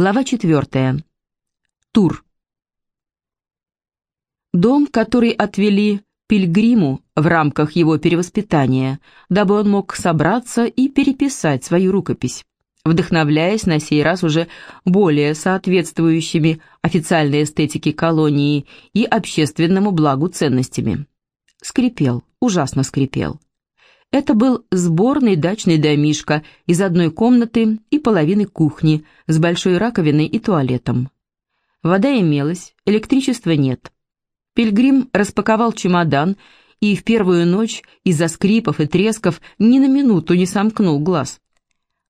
Глава 4. Тур. Дом, который отвели Пильгриму в рамках его перевоспитания, дабы он мог собраться и переписать свою рукопись, вдохновляясь на сей раз уже более соответствующими официальной эстетике колонии и общественному благу ценностями. Скрипел, ужасно скрипел. Это был сборный дачный домишко из одной комнаты и половины кухни с большой раковиной и туалетом. Вода имелась, электричества нет. Пильгрим распаковал чемодан и в первую ночь из-за скрипов и тресков ни на минуту не сомкнул глаз.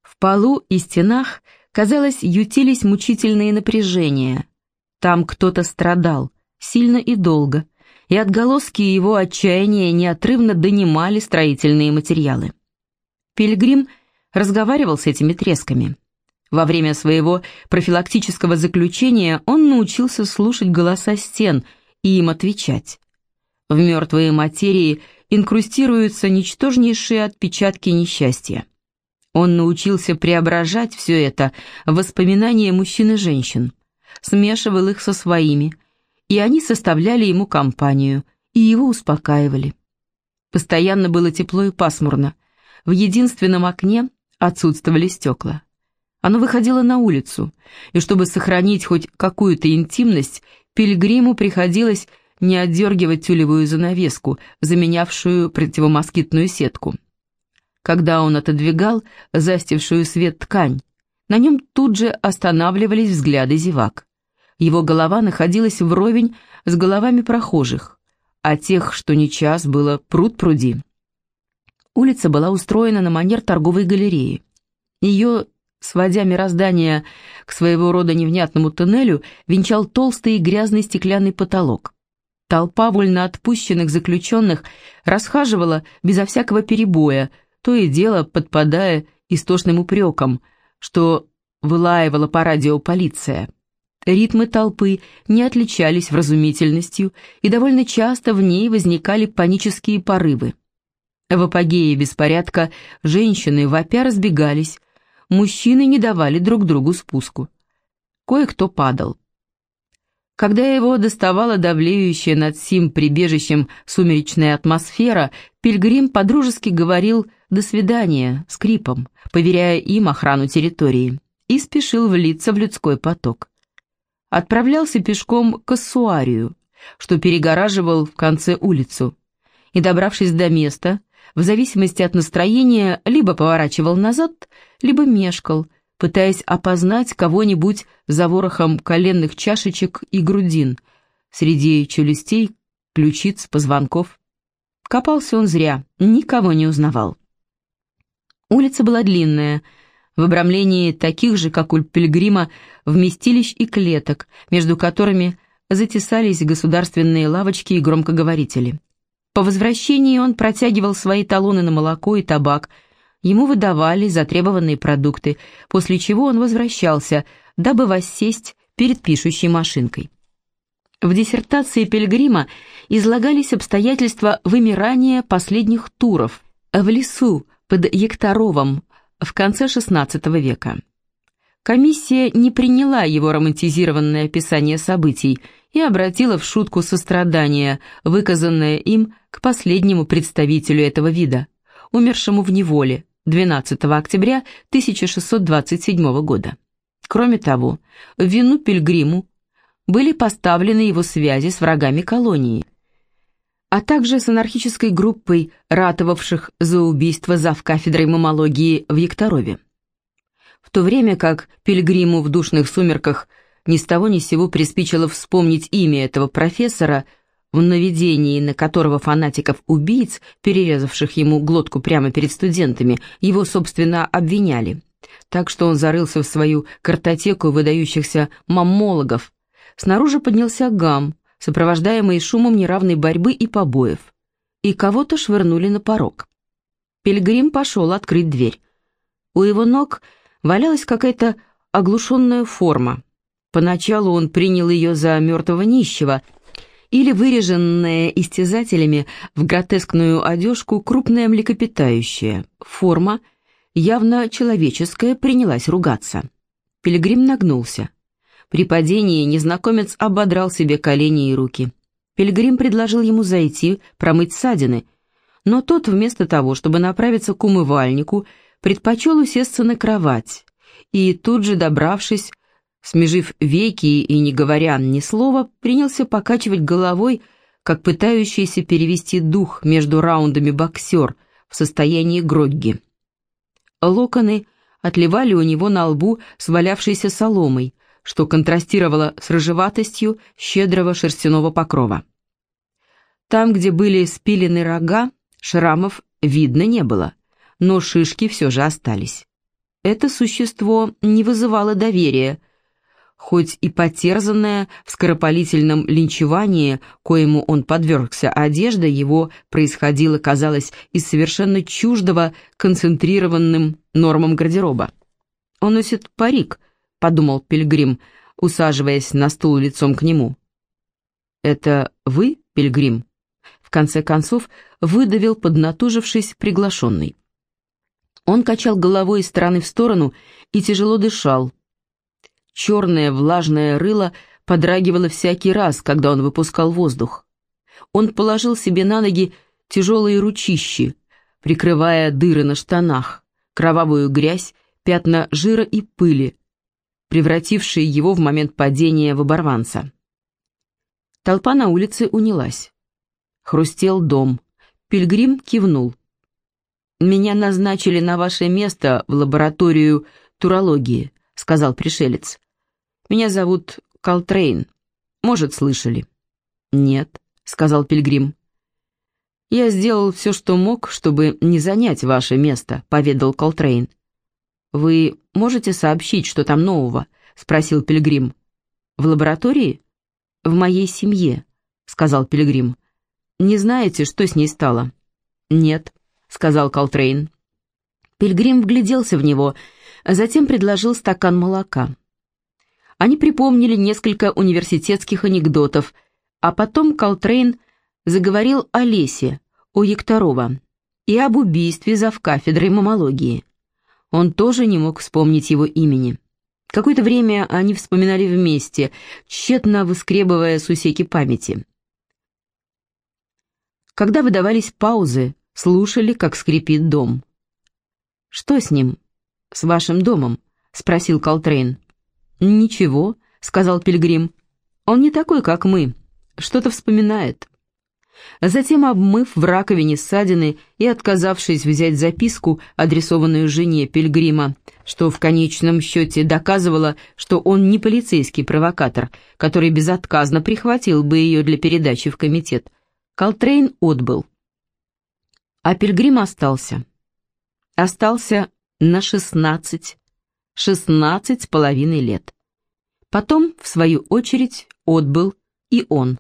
В полу и стенах, казалось, ютились мучительные напряжения. Там кто-то страдал, сильно и долго – и отголоски его отчаяния неотрывно донимали строительные материалы. Пилигрим разговаривал с этими тресками. Во время своего профилактического заключения он научился слушать голоса стен и им отвечать. В мертвые материи инкрустируются ничтожнейшие отпечатки несчастья. Он научился преображать все это в воспоминания мужчин и женщин, смешивал их со своими – и они составляли ему компанию и его успокаивали. Постоянно было тепло и пасмурно. В единственном окне отсутствовали стекла. Оно выходило на улицу, и чтобы сохранить хоть какую-то интимность, пилигриму приходилось не отдергивать тюлевую занавеску, заменявшую противомоскитную сетку. Когда он отодвигал застившую свет ткань, на нем тут же останавливались взгляды зевак. Его голова находилась вровень с головами прохожих, а тех, что не час, было пруд-пруди. Улица была устроена на манер торговой галереи. Ее, сводя мироздание к своего рода невнятному туннелю, венчал толстый и грязный стеклянный потолок. Толпа вольноотпущенных заключенных расхаживала безо всякого перебоя, то и дело подпадая истошным упреком, что вылаивала по радио полиция. Ритмы толпы не отличались вразумительностью, и довольно часто в ней возникали панические порывы. В апогее беспорядка женщины вопя разбегались, мужчины не давали друг другу спуску. Кое-кто падал. Когда его доставала давлеющая над сим прибежищем сумеречная атмосфера, Пильгрим подружески говорил «до свидания» скрипом, поверяя им охрану территории, и спешил влиться в людской поток отправлялся пешком к Ассуарию, что перегораживал в конце улицу, и, добравшись до места, в зависимости от настроения, либо поворачивал назад, либо мешкал, пытаясь опознать кого-нибудь за ворохом коленных чашечек и грудин, среди челюстей, ключиц, позвонков. Копался он зря, никого не узнавал. Улица была длинная, в обрамлении таких же, как у пилигрима, вместилищ и клеток, между которыми затесались государственные лавочки и громкоговорители. По возвращении он протягивал свои талоны на молоко и табак, ему выдавали затребованные продукты, после чего он возвращался, дабы воссесть перед пишущей машинкой. В диссертации Пельгрима излагались обстоятельства вымирания последних туров в лесу под Ектаровом в конце XVI века. Комиссия не приняла его романтизированное описание событий и обратила в шутку сострадание, выказанное им к последнему представителю этого вида, умершему в неволе 12 октября 1627 года. Кроме того, вину Пильгриму были поставлены его связи с врагами колонии – а также с анархической группой, ратовавших за убийство завкафедрой мамологии в Ектарове. В то время как Пильгриму в душных сумерках ни с того ни сего приспичило вспомнить имя этого профессора, в наведении на которого фанатиков-убийц, перерезавших ему глотку прямо перед студентами, его, собственно, обвиняли. Так что он зарылся в свою картотеку выдающихся маммологов. Снаружи поднялся гам, сопровождаемые шумом неравной борьбы и побоев, и кого-то швырнули на порог. Пильгрим пошел открыть дверь. У его ног валялась какая-то оглушенная форма. Поначалу он принял ее за мертвого нищего или выреженное истязателями в гротескную одежку крупное млекопитающее. Форма, явно человеческая, принялась ругаться. Пилигрим нагнулся. При падении незнакомец ободрал себе колени и руки. Пилигрим предложил ему зайти, промыть ссадины, но тот вместо того, чтобы направиться к умывальнику, предпочел усесться на кровать и, тут же добравшись, смежив веки и не говоря ни слова, принялся покачивать головой, как пытающийся перевести дух между раундами боксер в состоянии грогги. Локоны отливали у него на лбу свалявшейся соломой, что контрастировало с рыжеватостью щедрого шерстяного покрова. Там, где были спилены рога, шрамов видно не было, но шишки все же остались. Это существо не вызывало доверия, хоть и потерзанная в скоропалительном линчевании, коему он подвергся, одежда его происходила, казалось, из совершенно чуждого концентрированным нормам гардероба. «Он носит парик», — подумал Пильгрим, усаживаясь на стул лицом к нему. «Это вы, Пильгрим?» В конце концов, выдавил, поднатужившись, приглашенный. Он качал головой из стороны в сторону и тяжело дышал, Черное влажное рыло подрагивало всякий раз, когда он выпускал воздух. Он положил себе на ноги тяжелые ручищи, прикрывая дыры на штанах, кровавую грязь, пятна жира и пыли, превратившие его в момент падения в оборванца. Толпа на улице унялась. Хрустел дом. Пильгрим кивнул. «Меня назначили на ваше место в лабораторию турологии», — сказал пришелец. Меня зовут Колтрейн. Может, слышали?» «Нет», — сказал Пилигрим. «Я сделал все, что мог, чтобы не занять ваше место», — поведал Колтрейн. «Вы можете сообщить, что там нового?» — спросил Пилигрим. «В лаборатории?» «В моей семье», — сказал Пилигрим. «Не знаете, что с ней стало?» «Нет», — сказал Колтрейн. Пилигрим вгляделся в него, а затем предложил стакан молока. Они припомнили несколько университетских анекдотов, а потом Колтрейн заговорил о лесе, о Ектарова и об убийстве завкафедрой мамологии. Он тоже не мог вспомнить его имени. Какое-то время они вспоминали вместе, тщетно выскребывая сусеки памяти. Когда выдавались паузы, слушали, как скрипит дом. «Что с ним? С вашим домом?» — спросил Колтрейн. «Ничего», — сказал Пилигрим. «Он не такой, как мы. Что-то вспоминает». Затем, обмыв в раковине ссадины и отказавшись взять записку, адресованную жене Пильгрима, что в конечном счете доказывало, что он не полицейский провокатор, который безотказно прихватил бы ее для передачи в комитет, Колтрейн отбыл. А Пильгрим остался. Остался на шестнадцать шестнадцать с половиной лет. Потом, в свою очередь, отбыл и он.